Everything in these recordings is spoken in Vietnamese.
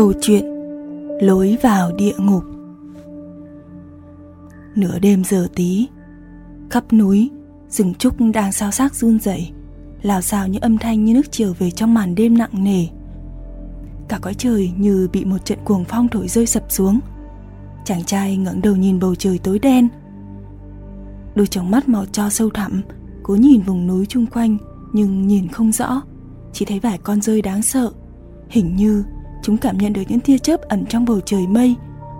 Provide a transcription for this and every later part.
Câu chuyện Lối vào địa ngục. Nửa đêm giờ tí, Khắp núi, Rừng trúc đang sao xác run rẩy, Lào xào những âm thanh như nước chiều về trong màn đêm nặng nề. Cả cõi trời như bị một trận cuồng phong thổi rơi sập xuống. Chàng trai ngẩng đầu nhìn bầu trời tối đen. Đôi tròng mắt màu cho sâu thẳm, Cố nhìn vùng núi chung quanh, Nhưng nhìn không rõ, Chỉ thấy vài con rơi đáng sợ, Hình như Chúng cảm nhận được những tia chớp ẩn trong bầu trời mây,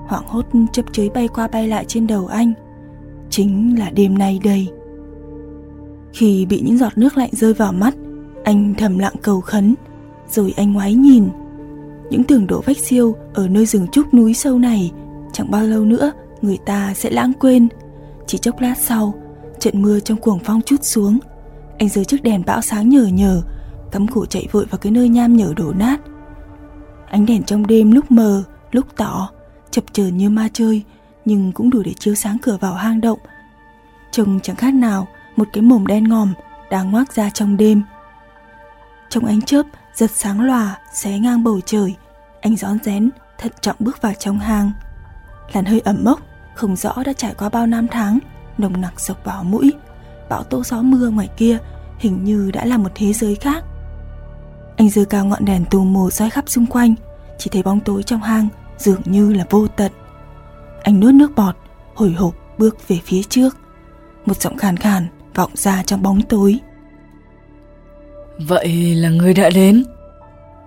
Hoảng hốt chớp chới bay qua bay lại trên đầu anh. Chính là đêm nay đây. Khi bị những giọt nước lạnh rơi vào mắt, Anh thầm lặng cầu khấn, Rồi anh ngoái nhìn. Những tường đổ vách siêu Ở nơi rừng trúc núi sâu này, Chẳng bao lâu nữa, Người ta sẽ lãng quên. Chỉ chốc lát sau, Trận mưa trong cuồng phong chút xuống. Anh giơ chiếc đèn bão sáng nhờ nhờ, Cắm cổ chạy vội vào cái nơi nham nhở đổ nát. Ánh đèn trong đêm lúc mờ, lúc tỏ, chập chờn như ma chơi, nhưng cũng đủ để chiếu sáng cửa vào hang động. Trông chẳng khác nào một cái mồm đen ngòm đang ngoác ra trong đêm. Trong ánh chớp giật sáng lòa xé ngang bầu trời, anh rón rén thận trọng bước vào trong hang. Làn hơi ẩm mốc, không rõ đã trải qua bao năm tháng, nồng nặc sộc vào mũi. Bão tố gió mưa ngoài kia hình như đã là một thế giới khác. Anh giơ cao ngọn đèn tù mù soi khắp xung quanh chỉ thấy bóng tối trong hang dường như là vô tận. Anh nuốt nước bọt Hồi hộp bước về phía trước. Một giọng khàn khàn vọng ra trong bóng tối. Vậy là người đã đến.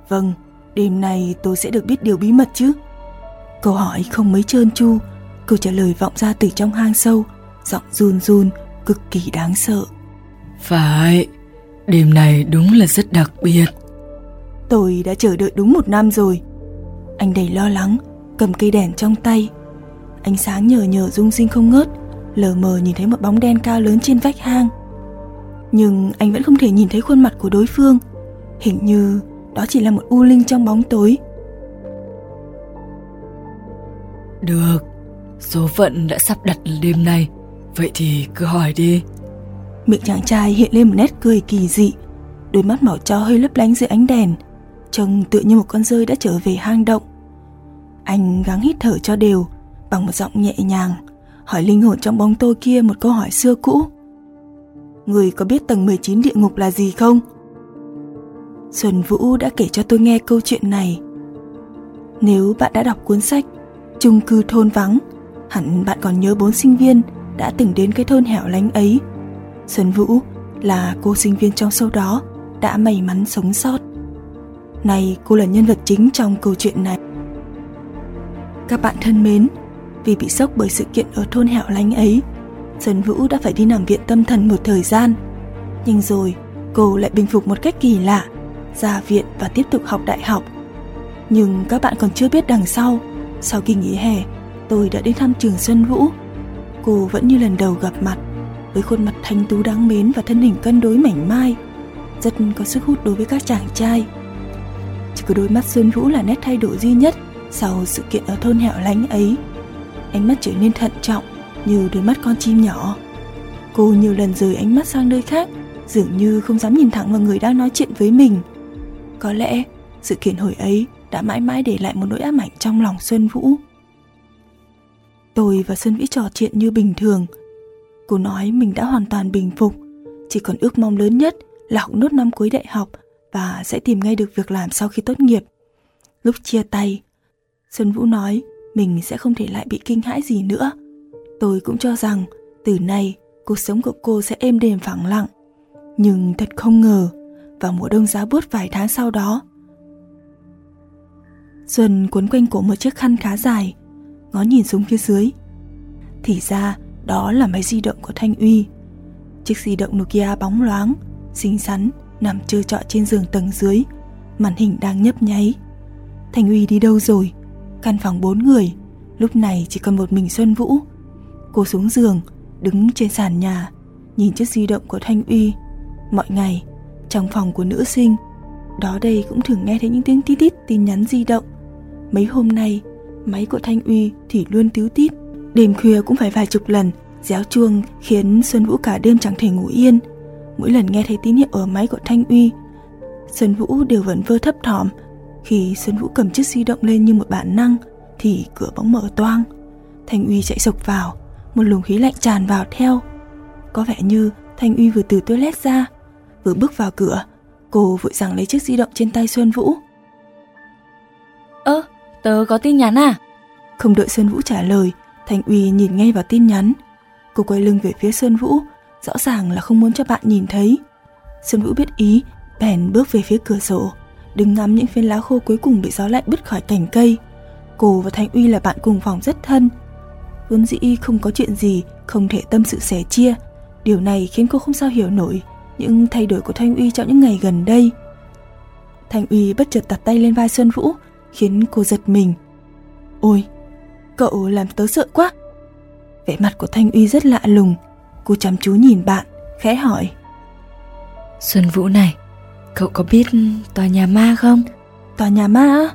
Vâng, đêm nay tôi sẽ được biết điều bí mật chứ. Câu hỏi không mấy trơn tru Câu trả lời vọng ra từ trong hang sâu Giọng run run cực kỳ đáng sợ. Phải Đêm này đúng là rất đặc biệt. Tôi đã chờ đợi đúng một năm rồi Anh đầy lo lắng Cầm cây đèn trong tay. Ánh sáng nhờ nhờ rung rinh không ngớt Lờ mờ nhìn thấy một bóng đen cao lớn trên vách hang. Nhưng anh vẫn không thể nhìn thấy khuôn mặt của đối phương. Hình như đó chỉ là một u linh trong bóng tối. Được Số phận đã sắp đặt đêm nay Vậy thì cứ hỏi đi. Miệng chàng trai hiện lên một nét cười kỳ dị Đôi mắt màu cho hơi lấp lánh dưới ánh đèn Trông tựa như một con rơi đã trở về hang động anh gắng hít thở cho đều, Bằng một giọng nhẹ nhàng, Hỏi linh hồn trong bóng tôi kia một câu hỏi xưa cũ. Người có biết tầng 19 địa ngục là gì không? Xuân Vũ đã kể cho tôi nghe câu chuyện này. Nếu bạn đã đọc cuốn sách Trung cư thôn vắng, Hẳn bạn còn nhớ bốn sinh viên Đã từng đến cái thôn hẻo lánh ấy. Xuân Vũ là cô sinh viên trong sâu đó, Đã may mắn sống sót. Này cô là nhân vật chính trong câu chuyện này. Các bạn thân mến. Vì bị sốc bởi sự kiện ở thôn hẻo lánh ấy, Trần Vũ đã phải đi nằm viện tâm thần một thời gian. Nhưng rồi, cô lại bình phục một cách kỳ lạ, Ra viện và tiếp tục học đại học. Nhưng các bạn còn chưa biết đằng sau Sau kỳ nghỉ hè, Tôi đã đến thăm trường Xuân Vũ. Cô vẫn như lần đầu gặp mặt, Với khuôn mặt thanh tú đáng mến và thân hình cân đối mảnh mai, Rất có sức hút đối với các chàng trai. Chỉ có đôi mắt Xuân Vũ là nét thay đổi duy nhất sau sự kiện ở thôn hẻo lánh ấy. Ánh mắt trở nên thận trọng như đôi mắt con chim nhỏ. Cô nhiều lần rời ánh mắt sang nơi khác, dường như không dám nhìn thẳng vào người đang nói chuyện với mình. Có lẽ sự kiện hồi ấy đã mãi mãi để lại một nỗi ám ảnh trong lòng Xuân Vũ. Tôi và Xuân Vĩ trò chuyện như bình thường. Cô nói mình đã hoàn toàn bình phục, chỉ còn ước mong lớn nhất là học nốt năm cuối đại học và sẽ tìm ngay được việc làm sau khi tốt nghiệp. Lúc chia tay, Xuân Vũ nói mình sẽ không thể lại bị kinh hãi gì nữa. Tôi cũng cho rằng từ nay cuộc sống của cô sẽ êm đềm phẳng lặng. Nhưng thật không ngờ, vào mùa đông giá buốt vài tháng sau đó, Xuân cuốn quanh cổ một chiếc khăn khá dài, ngó nhìn xuống phía dưới. Thì ra đó là máy di động của Thanh Uy. Chiếc di động Nokia bóng loáng, xinh xắn nằm trơ trọi trên giường tầng dưới, màn hình đang nhấp nháy. Thanh Uy đi đâu rồi? Căn phòng bốn người, lúc này chỉ còn một mình Xuân Vũ. Cô xuống giường, đứng trên sàn nhà, nhìn chiếc di động của Thanh Uy. Mọi ngày, trong phòng của nữ sinh, đó đây cũng thường nghe thấy những tiếng tít tít tin nhắn di động. Mấy hôm nay, máy của Thanh Uy thì luôn tíu tít. Đêm khuya cũng phải vài chục lần, réo chuông khiến Xuân Vũ cả đêm chẳng thể ngủ yên. Mỗi lần nghe thấy tín hiệu ở máy của Thanh Uy, Xuân Vũ đều vẫn vơ thấp thỏm. Khi Xuân Vũ cầm chiếc di động lên như một bản năng, thì cửa bỗng mở toang. Thanh Uy chạy sộc vào, một luồng khí lạnh tràn vào theo. Có vẻ như Thanh Uy vừa từ toilet ra, vừa bước vào cửa, cô vội rằng lấy chiếc di động trên tay Xuân Vũ. Ơ, tớ có tin nhắn à? Không đợi Xuân Vũ trả lời, Thanh Uy nhìn ngay vào tin nhắn. Cô quay lưng về phía Xuân Vũ, rõ ràng là không muốn cho bạn nhìn thấy. Xuân Vũ biết ý, bèn bước về phía cửa sổ, đứng ngắm những phiến lá khô cuối cùng bị gió lạnh bứt khỏi cành cây. Cô và Thanh Uy là bạn cùng phòng rất thân. Vốn dĩ không có chuyện gì, không thể tâm sự sẻ chia. Điều này khiến cô không sao hiểu nổi những thay đổi của Thanh Uy trong những ngày gần đây. Thanh Uy bất chợt đặt tay lên vai Xuân Vũ, khiến cô giật mình. Ôi, cậu làm tớ sợ quá. Vẻ mặt của Thanh Uy rất lạ lùng, cô chăm chú nhìn bạn, khẽ hỏi. Xuân Vũ này, cậu có biết tòa nhà ma không? Tòa nhà ma á?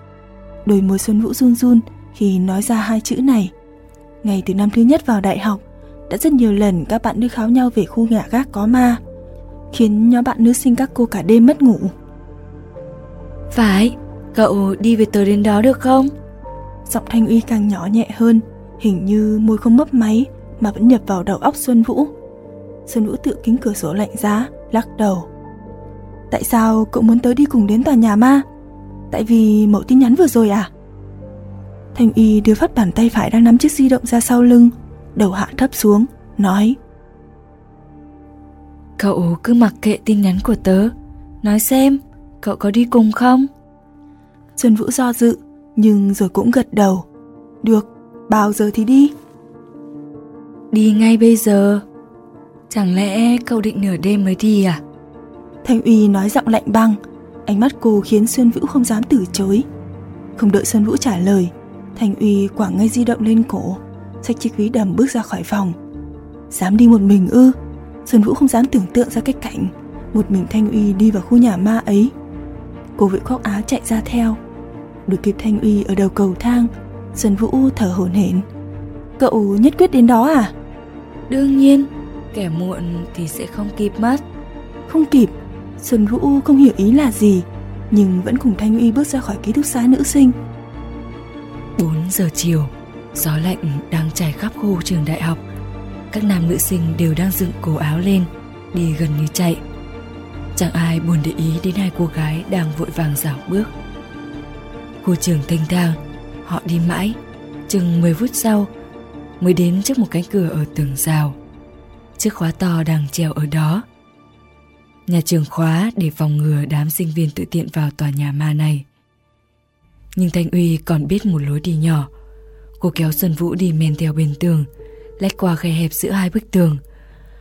Đôi môi Xuân Vũ run run khi nói ra hai chữ này. Ngày từ năm thứ nhất vào đại học, đã rất nhiều lần các bạn nữ kháo nhau về khu nhà gác có ma, khiến nhóm bạn nữ sinh các cô cả đêm mất ngủ. Phải, cậu đi về tớ đến đó được không? Giọng Thanh Uy càng nhỏ nhẹ hơn, hình như môi không mấp máy mà vẫn nhập vào đầu óc Xuân Vũ. Xuân Vũ tự kính cửa sổ lạnh giá, lắc đầu. Tại sao cậu muốn tới đi cùng đến tòa nhà ma? Tại vì mẫu tin nhắn vừa rồi à? Thanh Y đưa phát bàn tay phải đang nắm chiếc di động ra sau lưng, đầu hạ thấp xuống, nói Cậu cứ mặc kệ tin nhắn của tớ, nói xem, cậu có đi cùng không? Xuân Vũ do dự, nhưng rồi cũng gật đầu. Được, bao giờ thì đi? Đi ngay bây giờ. Chẳng lẽ cậu định nửa đêm mới đi à? Thanh Uy nói giọng lạnh băng, ánh mắt cô khiến Xuân Vũ không dám từ chối. Không đợi Xuân Vũ trả lời, Thanh Uy quẳng ngay di động lên cổ, xách chiếc ví đầm bước ra khỏi phòng. Dám đi một mình ư? Xuân Vũ không dám tưởng tượng ra cái cảnh một mình Thanh Uy đi vào khu nhà ma ấy. Cô vội khoác áo chạy ra theo. Được kịp Thanh Uy ở đầu cầu thang, Xuân Vũ thở hổn hển. Cậu nhất quyết đến đó à? Đương nhiên, kẻ muộn thì sẽ không kịp mất. Không kịp, Xuân Vũ không hiểu ý là gì, nhưng vẫn cùng Thanh Uy bước ra khỏi ký túc xá nữ sinh. 4 giờ chiều, gió lạnh đang trải khắp khu trường đại học. Các nam nữ sinh đều đang dựng cổ áo lên, đi gần như chạy. Chẳng ai buồn để ý đến hai cô gái đang vội vàng dạo bước. Khu trường thanh thang, họ đi mãi, chừng 10 phút sau mới đến trước một cánh cửa ở tường rào. Chiếc khóa to đang treo ở đó. Nhà trường khóa để phòng ngừa đám sinh viên tự tiện vào tòa nhà ma này. Nhưng Thanh Uy còn biết một lối đi nhỏ. Cô kéo Xuân Vũ đi men theo bên tường, lách qua khe hẹp giữa hai bức tường.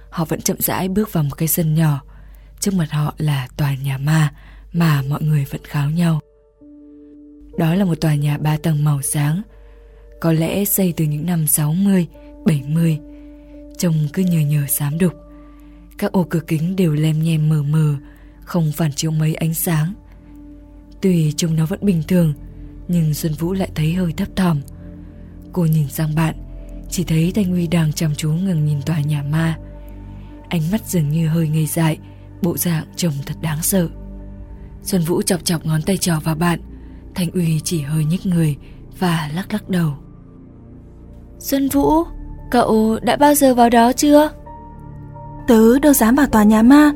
Họ vẫn chậm rãi bước vào một cái sân nhỏ. Trước mặt họ là tòa nhà ma mà mọi người vẫn kháo nhau. Đó là một tòa nhà ba tầng màu sáng, có lẽ xây từ những năm 60, 70, trông cứ nhờ nhờ xám đục. Các ô cửa kính đều lem nhem mờ mờ, không phản chiếu mấy ánh sáng. Tuy trông nó vẫn bình thường, nhưng Xuân Vũ lại thấy hơi thấp thỏm. Cô nhìn sang bạn, chỉ thấy Thanh Uy đang chăm chú ngừng nhìn tòa nhà ma. Ánh mắt dường như hơi ngây dại, bộ dạng trông thật đáng sợ. Xuân Vũ chọc chọc ngón tay trò vào bạn, Thanh Uy chỉ hơi nhích người và lắc lắc đầu. Xuân Vũ, cậu đã bao giờ vào đó chưa? Tớ đâu dám vào tòa nhà ma.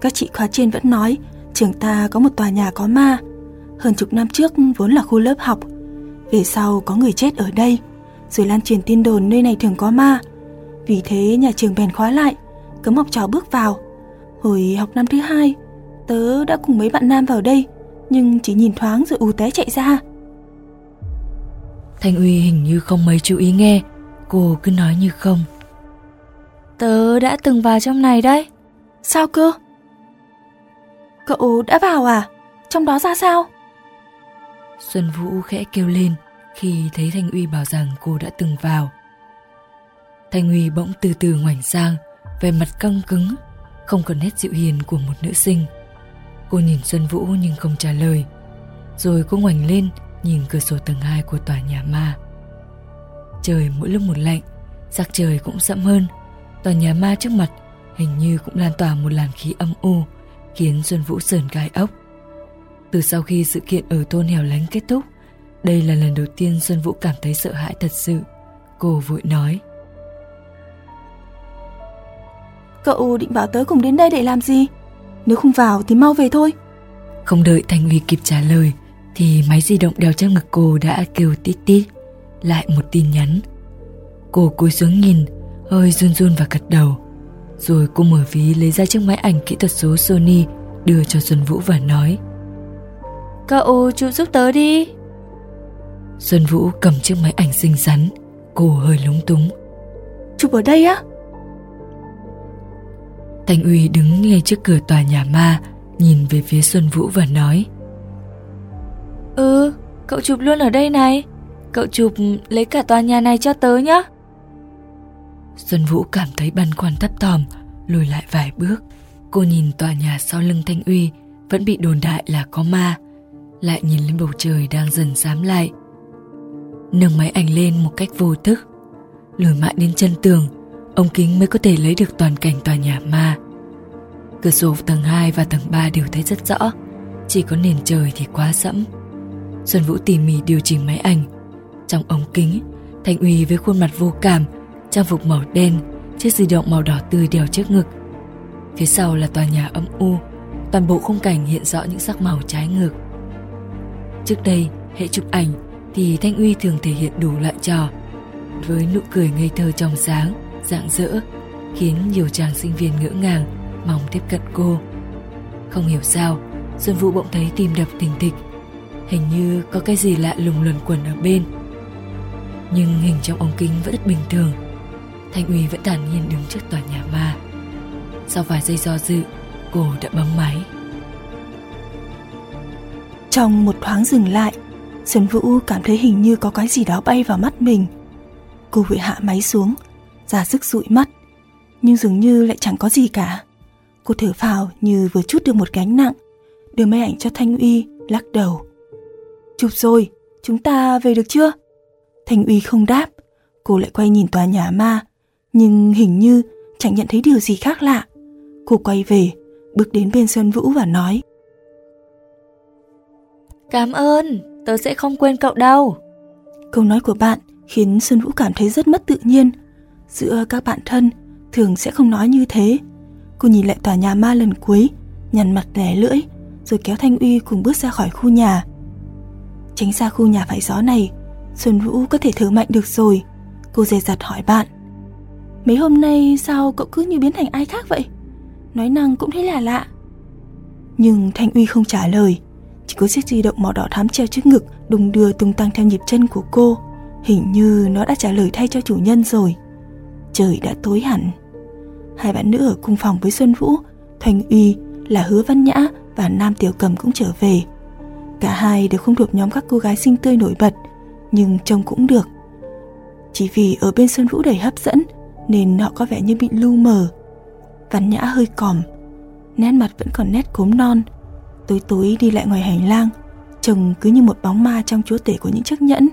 Các chị khóa trên vẫn nói trường ta có một tòa nhà có ma. Hơn chục năm trước vốn là khu lớp học. Về sau có người chết ở đây, rồi lan truyền tin đồn nơi này thường có ma. Vì thế nhà trường bèn khóa lại, cấm học trò bước vào. Hồi học năm thứ hai, tớ đã cùng mấy bạn nam vào đây, nhưng chỉ nhìn thoáng rồi ù té chạy ra. Thanh Uy hình như không mấy chú ý nghe, cô cứ nói như không. Tớ đã từng vào trong này đấy. Sao cơ? Cậu đã vào à? Trong đó ra sao? Xuân Vũ khẽ kêu lên khi thấy Thanh Uy bảo rằng cô đã từng vào. Thanh Uy bỗng từ từ ngoảnh sang, vẻ mặt căng cứng, không còn nét dịu hiền của một nữ sinh. Cô nhìn Xuân Vũ nhưng không trả lời. Rồi cô ngoảnh lên nhìn cửa sổ tầng 2 của tòa nhà ma. Trời mỗi lúc một lạnh, sắc trời cũng sẫm hơn. Tòa nhà ma trước mặt hình như cũng lan tỏa một làn khí âm u, khiến Xuân Vũ sờn gai ốc. Từ sau khi sự kiện ở thôn hẻo lánh kết thúc, đây là lần đầu tiên Xuân Vũ cảm thấy sợ hãi thật sự. Cô vội nói. Cậu định bảo tớ cùng đến đây để làm gì? Nếu không vào thì mau về thôi. Không đợi Thành Uy kịp trả lời thì máy di động đeo trong ngực cô đã kêu tít tít lại một tin nhắn. Cô cúi xuống nhìn, hơi run run và gật đầu. Rồi cô mở ví lấy ra chiếc máy ảnh kỹ thuật số Sony đưa cho Xuân Vũ và nói Cậu chụp giúp tớ đi. Xuân Vũ cầm chiếc máy ảnh xinh xắn Cô hơi lúng túng. Chụp ở đây á? Thanh Uy đứng ngay trước cửa tòa nhà ma Nhìn về phía Xuân Vũ và nói Ừ, cậu chụp luôn ở đây này. Cậu chụp lấy cả tòa nhà này cho tớ nhé Xuân Vũ cảm thấy băn khoăn thấp thỏm, Lùi lại vài bước. Cô nhìn tòa nhà sau lưng Thanh Uy, Vẫn bị đồn đại là có ma, Lại nhìn lên bầu trời đang dần xám lại. Nâng máy ảnh lên một cách vô thức. Lùi mãi đến chân tường Ống kính mới có thể lấy được toàn cảnh tòa nhà ma. Cửa sổ tầng 2 và tầng 3 đều thấy rất rõ, Chỉ có nền trời thì quá sẫm. Xuân Vũ tỉ mỉ điều chỉnh máy ảnh. Trong ống kính, Thanh Uy với khuôn mặt vô cảm Trang phục màu đen, Chiếc di động màu đỏ tươi đeo trước ngực. Phía sau là tòa nhà âm u, Toàn bộ khung cảnh hiện rõ những sắc màu trái ngược. Trước đây, hệ chụp ảnh Thì Thanh Uy thường thể hiện đủ loại trò, Với nụ cười ngây thơ trong sáng Dạng dỡ Khiến nhiều chàng sinh viên ngỡ ngàng, Mong tiếp cận cô. Không hiểu sao, Xuân Vũ bỗng thấy tim đập thình thịch. Hình như có cái gì lạ lùng luẩn quẩn ở bên. Nhưng hình trong ống kính vẫn rất bình thường. Thanh Uy vẫn thản nhiên đứng trước tòa nhà ma. Sau vài giây do dự Cô đã bấm máy. Trong một thoáng dừng lại Xuân Vũ cảm thấy hình như có cái gì đó bay vào mắt mình. Cô vội hạ máy xuống ra sức dụi mắt Nhưng dường như lại chẳng có gì cả. Cô thở phào như vừa chút được một gánh nặng Đưa máy ảnh cho Thanh Uy lắc đầu. Chụp rồi, chúng ta về được chưa? Thanh Uy không đáp Cô lại quay nhìn tòa nhà ma nhưng hình như chẳng nhận thấy điều gì khác lạ. Cô quay về Bước đến bên Xuân Vũ và nói. Cảm ơn, tớ sẽ không quên cậu đâu. Câu nói của bạn khiến Xuân Vũ cảm thấy rất mất tự nhiên. Giữa các bạn thân thường sẽ không nói như thế. Cô nhìn lại tòa nhà ma lần cuối Nhằn mặt lẻ lưỡi Rồi kéo Thanh Uy cùng bước ra khỏi khu nhà. Tránh xa khu nhà phải gió này Xuân Vũ có thể thở mạnh được rồi. Cô dè dặt hỏi bạn Mấy hôm nay sao cậu cứ như biến thành ai khác vậy? Nói năng cũng thấy là lạ. Nhưng Thanh Uy không trả lời. Chỉ có chiếc di động màu đỏ thắm treo trước ngực, Đùng đưa tung tăng theo nhịp chân của cô. Hình như nó đã trả lời thay cho chủ nhân rồi. Trời đã tối hẳn. Hai bạn nữ ở cùng phòng với Xuân Vũ, Thanh Uy là Hứa Văn Nhã Và Nam Tiểu Cầm cũng trở về. Cả hai đều không thuộc nhóm các cô gái xinh tươi nổi bật, Nhưng trông cũng được. Chỉ vì ở bên Xuân Vũ đầy hấp dẫn nên họ có vẻ như bị lu mờ. Văn Nhã hơi còm, Nét mặt vẫn còn nét cốm non. Tối tối đi lại ngoài hành lang, Trông cứ như một bóng ma trong chúa tể của những chiếc nhẫn.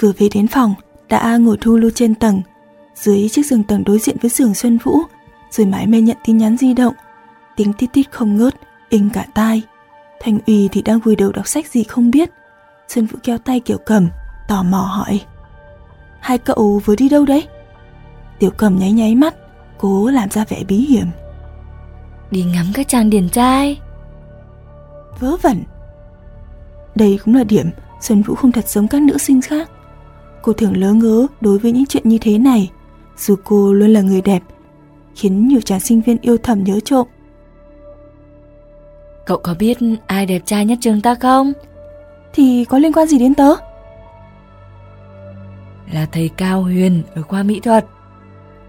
Vừa về đến phòng, Đã ngồi thu lưu trên tầng, Dưới chiếc giường tầng đối diện với giường Xuân Vũ, Rồi mãi mê nhận tin nhắn di động. Tiếng tít tít không ngớt, Inh cả tai. Thành Uy thì đang vùi đầu đọc sách gì không biết. Xuân Vũ kéo tay Kiểu Cầm, Tò mò hỏi. Hai cậu vừa đi đâu đấy? Tiểu Cầm nháy nháy mắt Cố làm ra vẻ bí hiểm. Đi ngắm các chàng điển trai. Vớ vẩn. Đây cũng là điểm Xuân Vũ không thật giống các nữ sinh khác. Cô thường lỡ ngớ đối với những chuyện như thế này Dù cô luôn là người đẹp Khiến nhiều chàng sinh viên yêu thầm nhớ trộm. Cậu có biết ai đẹp trai nhất trường ta không? Thì có liên quan gì đến tớ? Là thầy Cao Huyền ở khoa mỹ thuật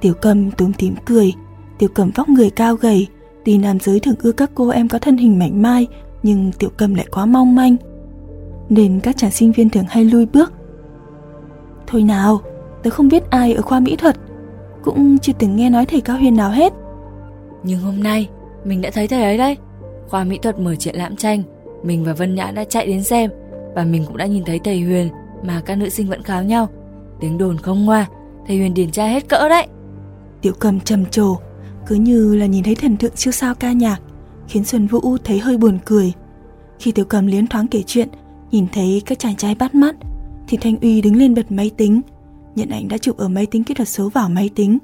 Tiểu cầm túm tím cười Tiểu cầm vóc người cao gầy Tuy nam giới thường ưa các cô em có thân hình mảnh mai, nhưng tiểu cầm lại quá mong manh. Nên các chàng sinh viên thường hay lui bước. Thôi nào, tớ không biết ai ở khoa mỹ thuật, cũng chưa từng nghe nói thầy Cao Huyền nào hết. Nhưng hôm nay, mình đã thấy thầy ấy đây. Khoa mỹ thuật mở triển lãm tranh, mình và Vân Nhã đã chạy đến xem và mình cũng đã nhìn thấy thầy Huyền mà các nữ sinh vẫn kháo nhau. Tiếng đồn không ngoa, thầy Huyền điển trai hết cỡ đấy. Tiểu cầm trầm trồ, cứ như là nhìn thấy thần tượng siêu sao ca nhạc, khiến Xuân Vũ thấy hơi buồn cười. Khi tiểu cầm liến thoáng kể chuyện, nhìn thấy các chàng trai bắt mắt, thì Thanh Uy đứng lên bật máy tính, nhận ảnh đã chụp ở máy tính kỹ thuật số vào máy tính.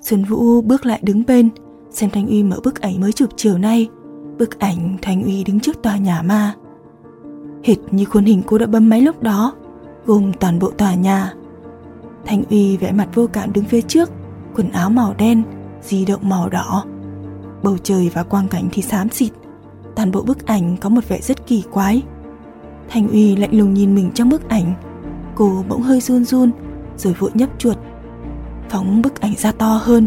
Xuân Vũ bước lại đứng bên, xem Thanh Uy mở bức ảnh mới chụp chiều nay. Bức ảnh Thanh Uy đứng trước tòa nhà ma. Hệt như khuôn hình cô đã bấm máy lúc đó, gồm toàn bộ tòa nhà. Thanh Uy vẻ mặt vô cảm đứng phía trước, quần áo màu đen, di động màu đỏ. Bầu trời và quang cảnh thì xám xịt. Toàn bộ bức ảnh có một vẻ rất kỳ quái. Thanh Uy lạnh lùng nhìn mình trong bức ảnh. Cô bỗng hơi run run, rồi vội nhấp chuột. Phóng bức ảnh ra to hơn.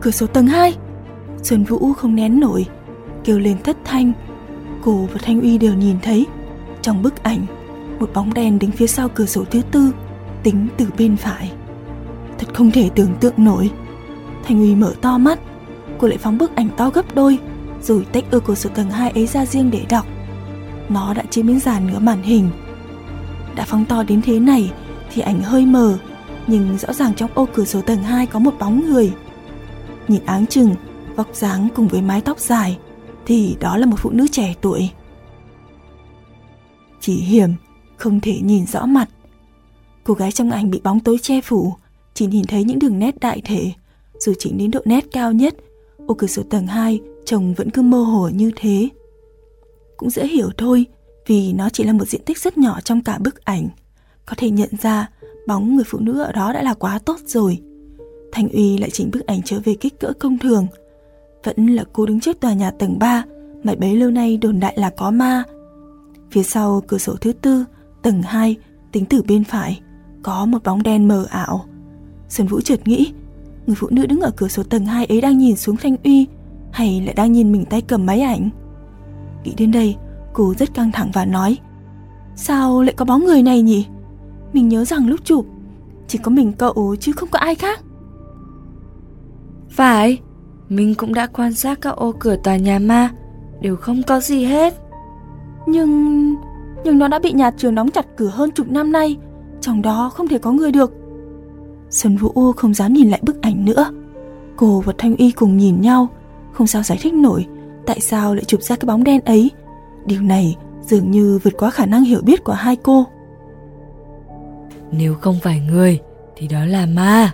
Cửa sổ tầng 2 Xuân Vũ không nén nổi, kêu lên thất thanh. Cô và Thanh Uy đều nhìn thấy. Trong bức ảnh, một bóng đen đứng phía sau cửa sổ thứ tư, tính từ bên phải. Thật không thể tưởng tượng nổi. Thanh Uy mở to mắt, cô lại phóng bức ảnh to gấp đôi, rồi tách ơ của sự tầng hai ấy ra riêng để đọc. Nó đã chiếm đến dàn nửa màn hình. Đã phóng to đến thế này thì ảnh hơi mờ, nhưng rõ ràng trong ô cửa sổ tầng 2 có một bóng người. Nhìn áng chừng, vóc dáng cùng với mái tóc dài, thì đó là một phụ nữ trẻ tuổi. Chỉ hiểm, không thể nhìn rõ mặt. Cô gái trong ảnh bị bóng tối che phủ, chỉ nhìn thấy những đường nét đại thể, dù chỉnh đến độ nét cao nhất, ô cửa sổ tầng 2 trông vẫn cứ mơ hồ như thế. Cũng dễ hiểu thôi, vì nó chỉ là một diện tích rất nhỏ trong cả bức ảnh. Có thể nhận ra bóng người phụ nữ ở đó đã là quá tốt rồi. thành Uy lại chỉnh bức ảnh trở về kích cỡ công thường. Vẫn là cô đứng trước tòa nhà tầng 3 mà bấy lâu nay đồn đại là có ma. Phía sau cửa sổ thứ tư, tầng 2, tính từ bên phải, có một bóng đen mờ ảo. Xuân Vũ chợt nghĩ, người phụ nữ đứng ở cửa sổ tầng 2 ấy đang nhìn xuống Thanh Uy hay lại đang nhìn mình tay cầm máy ảnh. Nghĩ đến đây, cô rất căng thẳng và nói Sao lại có bóng người này nhỉ? Mình nhớ rằng lúc chụp Chỉ có mình cậu chứ không có ai khác Phải Mình cũng đã quan sát các ô cửa tòa nhà ma Đều không có gì hết Nhưng... Nhưng nó đã bị nhà trường đóng chặt cửa hơn chục năm nay Trong đó không thể có người được Xuân Vũ không dám nhìn lại bức ảnh nữa. Cô và Thanh Y cùng nhìn nhau Không sao giải thích nổi Tại sao lại chụp ra cái bóng đen ấy. Điều này dường như vượt quá khả năng hiểu biết của hai cô. Nếu không phải người Thì đó là ma.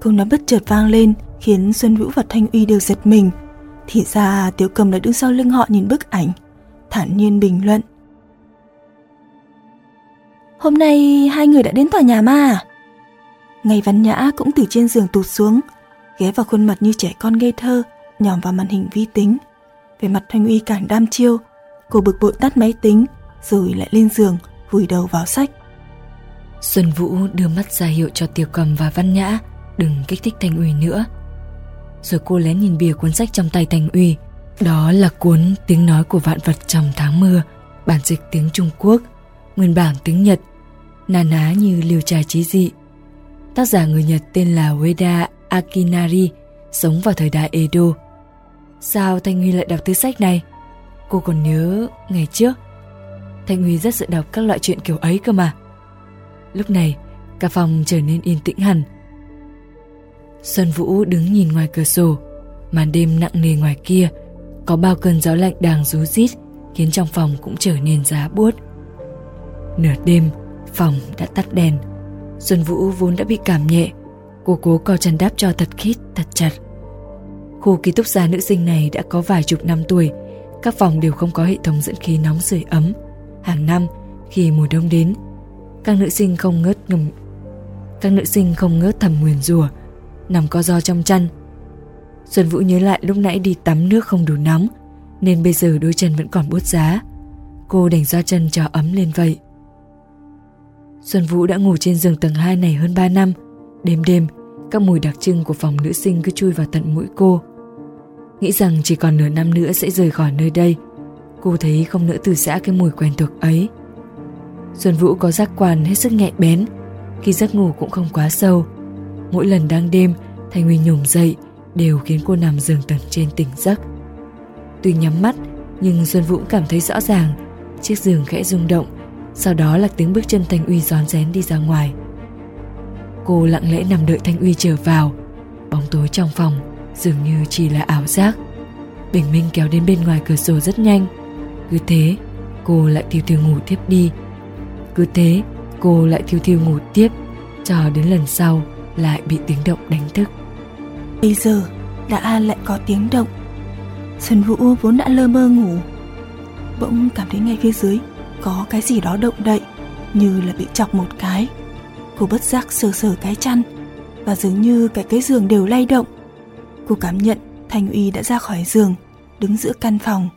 Câu nói bất chợt vang lên Khiến Xuân Vũ và Thanh Uy đều giật mình. Thì ra Tiểu Cầm đã đứng sau lưng họ nhìn bức ảnh Thản nhiên bình luận. Hôm nay hai người đã đến tòa nhà ma à? Ngày văn nhã cũng từ trên giường tụt xuống, Ghé vào khuôn mặt như trẻ con ngây thơ, Nhòm vào màn hình vi tính. Về mặt Thanh Uy càng đam chiêu, Cô bực bội tắt máy tính, Rồi lại lên giường, vùi đầu vào sách. Xuân Vũ đưa mắt ra hiệu cho Tiểu Cầm và Văn Nhã, Đừng kích thích Thanh Uy nữa. Rồi cô lén nhìn bìa cuốn sách trong tay Thanh Uy. Đó là cuốn Tiếng nói của vạn vật trong tháng mưa, Bản dịch tiếng Trung Quốc, Nguyên bản tiếng Nhật, Na ná như liều trà trí dị. Tác giả người Nhật tên là Ueda Akinari, Sống vào thời đại Edo. Sao Thanh Huy lại đọc thứ sách này? Cô còn nhớ ngày trước, Thanh Huy rất sợ đọc các loại chuyện kiểu ấy cơ mà. Lúc này, Cả phòng trở nên yên tĩnh hẳn. Xuân Vũ đứng nhìn ngoài cửa sổ, Màn đêm nặng nề ngoài kia, Có bao cơn gió lạnh đang rú rít, Khiến trong phòng cũng trở nên giá buốt. Nửa đêm, Phòng đã tắt đèn. Xuân Vũ vốn đã bị cảm nhẹ. Cô cố co chăn đáp cho thật khít, thật chặt. Khu ký túc xá nữ sinh này đã có vài chục năm tuổi. Các phòng đều không có hệ thống dẫn khí nóng sưởi ấm. Hàng năm khi mùa đông đến Các nữ sinh không ngớt ngầm Các nữ sinh không ngớt thầm nguyền rủa. Nằm co do trong chăn. Xuân Vũ nhớ lại lúc nãy đi tắm nước không đủ nóng Nên bây giờ đôi chân vẫn còn bút giá. Cô đành do chân cho ấm lên vậy. Xuân Vũ đã ngủ trên giường tầng 2 này hơn 3 năm. Đêm đêm, các mùi đặc trưng của phòng nữ sinh cứ chui vào tận mũi cô. Nghĩ rằng chỉ còn nửa năm nữa sẽ rời khỏi nơi đây. Cô thấy không nỡ từ xã cái mùi quen thuộc ấy. Xuân Vũ có giác quan hết sức nhạy bén. Khi giấc ngủ cũng không quá sâu. Mỗi lần đang đêm Thanh Huy nhổm dậy Đều khiến cô nằm giường tầng trên tỉnh giấc. Tuy nhắm mắt Nhưng Xuân Vũ cảm thấy rõ ràng Chiếc giường khẽ rung động sau đó là tiếng bước chân Thanh Uy rón rén đi ra ngoài. Cô lặng lẽ nằm đợi Thanh Uy trở vào. Bóng tối trong phòng Dường như chỉ là ảo giác. Bình minh kéo đến bên ngoài cửa sổ rất nhanh. Cứ thế, cô lại thiêu thiêu ngủ tiếp đi. Cứ thế, cô lại thiêu thiêu ngủ tiếp, Cho đến lần sau lại bị tiếng động đánh thức. Bây giờ đã lại có tiếng động. Xuân Vũ vốn đã lơ mơ ngủ. Bỗng cảm thấy ngay phía dưới có cái gì đó động đậy, Như là bị chọc một cái. Cô bất giác sờ sờ cái chăn, Và dường như cái cái giường đều lay động. Cô cảm nhận Thanh Uy đã ra khỏi giường, Đứng giữa căn phòng.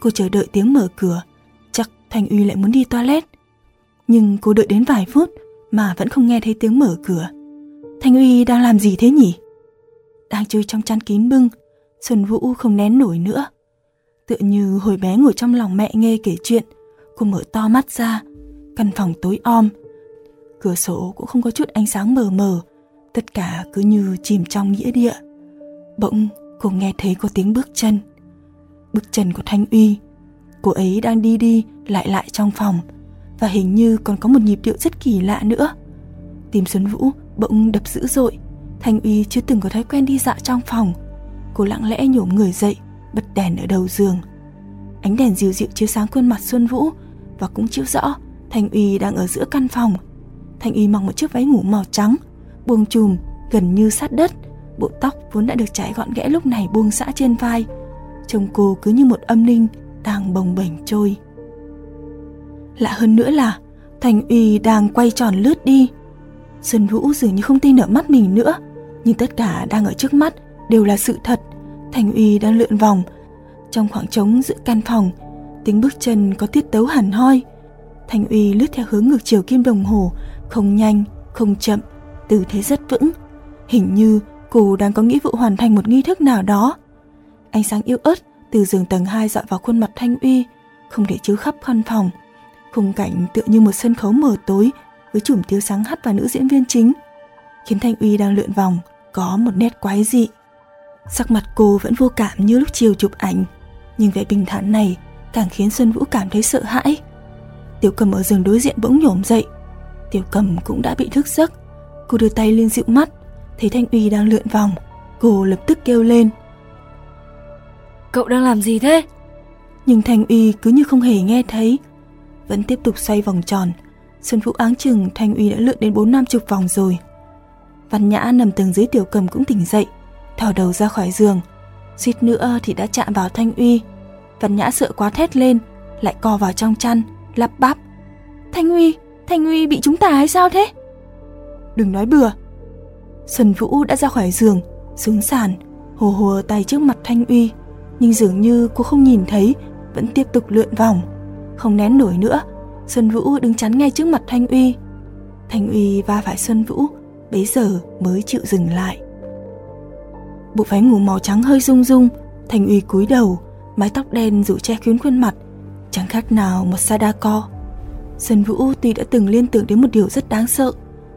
Cô chờ đợi tiếng mở cửa, Chắc Thanh Uy lại muốn đi toilet. Nhưng cô đợi đến vài phút Mà vẫn không nghe thấy tiếng mở cửa. Thanh Uy đang làm gì thế nhỉ? Đang chơi trong chăn kín bưng, Xuân Vũ không nén nổi nữa. Tựa như hồi bé ngồi trong lòng mẹ nghe kể chuyện Cô mở to mắt ra, Căn phòng tối om. Cửa sổ cũng không có chút ánh sáng mờ mờ, Tất cả cứ như chìm trong nghĩa địa. Bỗng cô nghe thấy có tiếng bước chân. Bước chân của Thanh Uy, Cô ấy đang đi đi lại lại trong phòng, Và hình như còn có một nhịp điệu rất kỳ lạ nữa. Tim Xuân Vũ bỗng đập dữ dội, Thanh Uy chưa từng có thói quen đi dạo trong phòng. Cô lặng lẽ nhổm người dậy, Bật đèn ở đầu giường. Ánh đèn dịu dịu chiếu sáng khuôn mặt Xuân Vũ và cũng chiếu rõ Thanh Uy đang ở giữa căn phòng. Thanh Uy mặc một chiếc váy ngủ màu trắng, Buông chùm, gần như sát đất. Bộ tóc vốn đã được trải gọn ghẽ lúc này buông xã trên vai. Trông cô cứ như một âm linh đang bồng bềnh trôi. Lạ hơn nữa là Thành Uy đang quay tròn lướt đi. Xuân Vũ dường như không tin ở mắt mình nữa, Nhưng tất cả đang ở trước mắt đều là sự thật. Thành Uy đang lượn vòng Trong khoảng trống giữa căn phòng. Tiếng bước chân có tiết tấu hẳn hoi. Thành Uy lướt theo hướng ngược chiều kim đồng hồ Không nhanh, không chậm Tư thế rất vững. Hình như cô đang có nghĩa vụ hoàn thành một nghi thức nào đó. Ánh sáng yếu ớt từ giường tầng 2 dọi vào khuôn mặt Thanh Uy Không để chiếu khắp căn phòng. Khung cảnh tựa như một sân khấu mờ tối Với chùm tiêu sáng hắt và nữ diễn viên chính Khiến Thanh Uy đang lượn vòng Có một nét quái dị. Sắc mặt cô vẫn vô cảm như lúc chiều chụp ảnh Nhưng vẻ bình thản này Càng khiến Xuân Vũ cảm thấy sợ hãi. Tiểu cầm ở giường đối diện bỗng nhổm dậy. Tiểu cầm cũng đã bị thức giấc. Cô đưa tay lên dịu mắt Thấy Thanh Uy đang lượn vòng. Cô lập tức kêu lên. Cậu đang làm gì thế? Nhưng Thanh Uy cứ như không hề nghe thấy. Vẫn tiếp tục xoay vòng tròn. Xuân Vũ áng chừng Thanh Uy đã lượn đến bốn năm chục vòng rồi. Văn Nhã nằm tầng dưới tiểu cầm cũng tỉnh dậy Thò đầu ra khỏi giường. Suýt nữa thì đã chạm vào Thanh Uy Văn Nhã sợ quá thét lên Lại co vào trong chăn Lắp bắp. Thanh Uy, Thanh Uy bị chúng ta hay sao thế? Đừng nói bừa. Xuân Vũ đã ra khỏi giường Xuống sàn Hồ hồ tay trước mặt Thanh Uy Nhưng dường như cô không nhìn thấy Vẫn tiếp tục lượn vòng Không nén nổi nữa. Xuân Vũ đứng chắn ngay trước mặt Thanh Uy Thanh Uy va phải Xuân Vũ Bấy giờ mới chịu dừng lại. Bộ váy ngủ màu trắng hơi rung rung Thanh Uy cúi đầu Mái tóc đen rủ che kín khuôn mặt. Chẳng khác nào một Sadako. Xuân Vũ tuy đã từng liên tưởng đến một điều rất đáng sợ,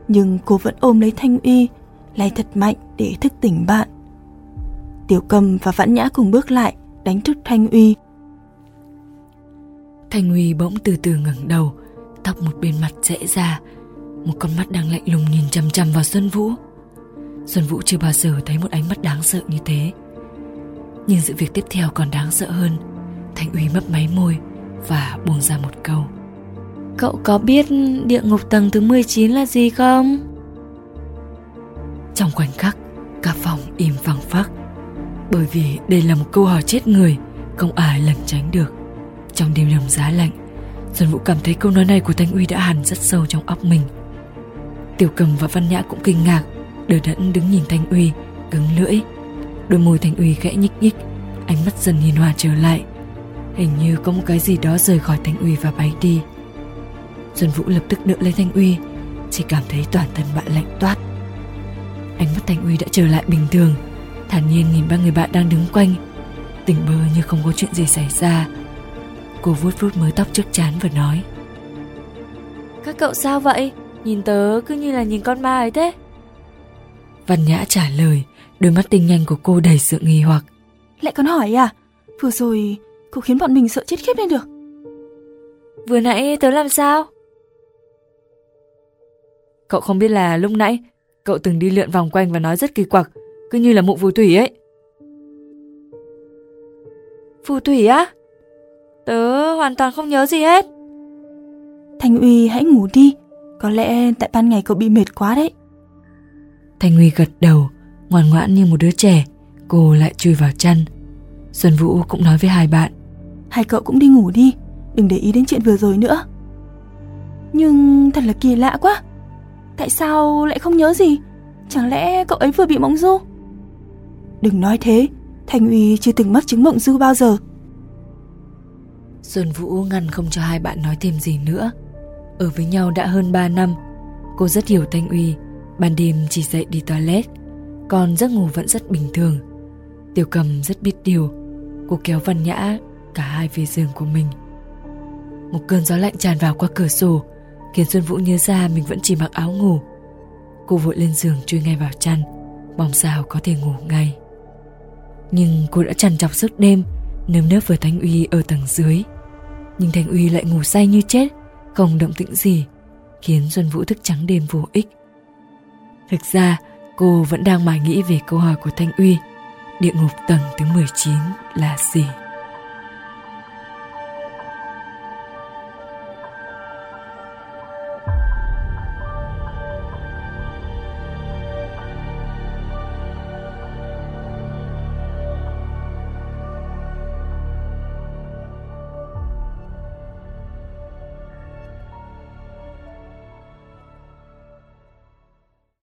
Nhưng cô vẫn ôm lấy Thanh Uy Lay thật mạnh để thức tỉnh bạn. Tiểu cầm và vãn nhã cùng bước lại, Đánh thức Thanh Uy Thanh Uy bỗng từ từ ngẩng đầu, Tóc một bên mặt rẽ ra, Một con mắt đang lạnh lùng nhìn chằm chằm vào Xuân Vũ. Xuân Vũ chưa bao giờ thấy một ánh mắt đáng sợ như thế. Nhưng sự việc tiếp theo còn đáng sợ hơn. Thanh Uy mấp máy môi Và buông ra một câu. Cậu có biết địa ngục tầng thứ 19 là gì không? Trong khoảnh khắc Cả phòng im phăng phắc. Bởi vì đây là một câu hỏi chết người Không ai lẩn tránh được. Trong đêm đông giá lạnh Xuân Vũ cảm thấy câu nói này của Thanh Uy đã hằn rất sâu trong óc mình. Tiểu cầm và Văn Nhã cũng kinh ngạc Đờ đẫn đứng nhìn Thanh Uy Cứng lưỡi Đôi môi Thanh Uy khẽ nhích nhích Ánh mắt dần hiền hòa trở lại. Hình như có một cái gì đó rời khỏi Thanh Uy và bay đi. Xuân Vũ lập tức đỡ lấy Thanh Uy Chỉ cảm thấy toàn thân bạn lạnh toát. Ánh mắt Thanh Uy đã trở lại bình thường Thản nhiên nhìn ba người bạn đang đứng quanh. Tỉnh bơ như không có chuyện gì xảy ra. Cô vuốt vuốt mớ tóc trước chán và nói Các cậu sao vậy? Nhìn tớ cứ như là nhìn con ma ấy thế. Văn Nhã trả lời Đôi mắt tinh nhanh của cô đầy sự nghi hoặc. Lại còn hỏi à? Vừa rồi cô khiến bọn mình sợ chết khiếp lên được. Vừa nãy tớ làm sao? Cậu không biết là lúc nãy Cậu từng đi lượn vòng quanh và nói rất kỳ quặc Cứ như là mụ phù thủy ấy. Phù thủy á? Tớ hoàn toàn không nhớ gì hết. Thành Uy hãy ngủ đi. Có lẽ tại ban ngày cậu bị mệt quá đấy. Thành Uy gật đầu Ngoan ngoãn như một đứa trẻ Cô lại chui vào chăn. Xuân Vũ cũng nói với hai bạn Hai cậu cũng đi ngủ đi Đừng để ý đến chuyện vừa rồi nữa. Nhưng thật là kỳ lạ quá Tại sao lại không nhớ gì? Chẳng lẽ cậu ấy vừa bị mộng du? Đừng nói thế Thành Uy chưa từng mắc chứng mộng du bao giờ. Xuân Vũ ngăn không cho hai bạn nói thêm gì nữa. Ở với nhau đã hơn 3 năm Cô rất hiểu Thanh Uy Ban đêm chỉ dậy đi toilet còn giấc ngủ vẫn rất bình thường. Tiểu cầm rất biết điều. Cô kéo văn nhã, Cả hai về giường của mình. Một cơn gió lạnh tràn vào qua cửa sổ, Khiến Xuân Vũ nhớ ra mình vẫn chỉ mặc áo ngủ. Cô vội lên giường chui ngay vào chăn Mong sao có thể ngủ ngay. Nhưng cô đã trằn trọc suốt đêm, Nơm nớp với Thanh Uy ở tầng dưới. Nhưng Thanh Uy lại ngủ say như chết, Không động tĩnh gì, Khiến Xuân Vũ thức trắng đêm vô ích. Thực ra cô vẫn đang mải nghĩ về câu hỏi của Thanh Uy Địa ngục tầng thứ 19 là gì?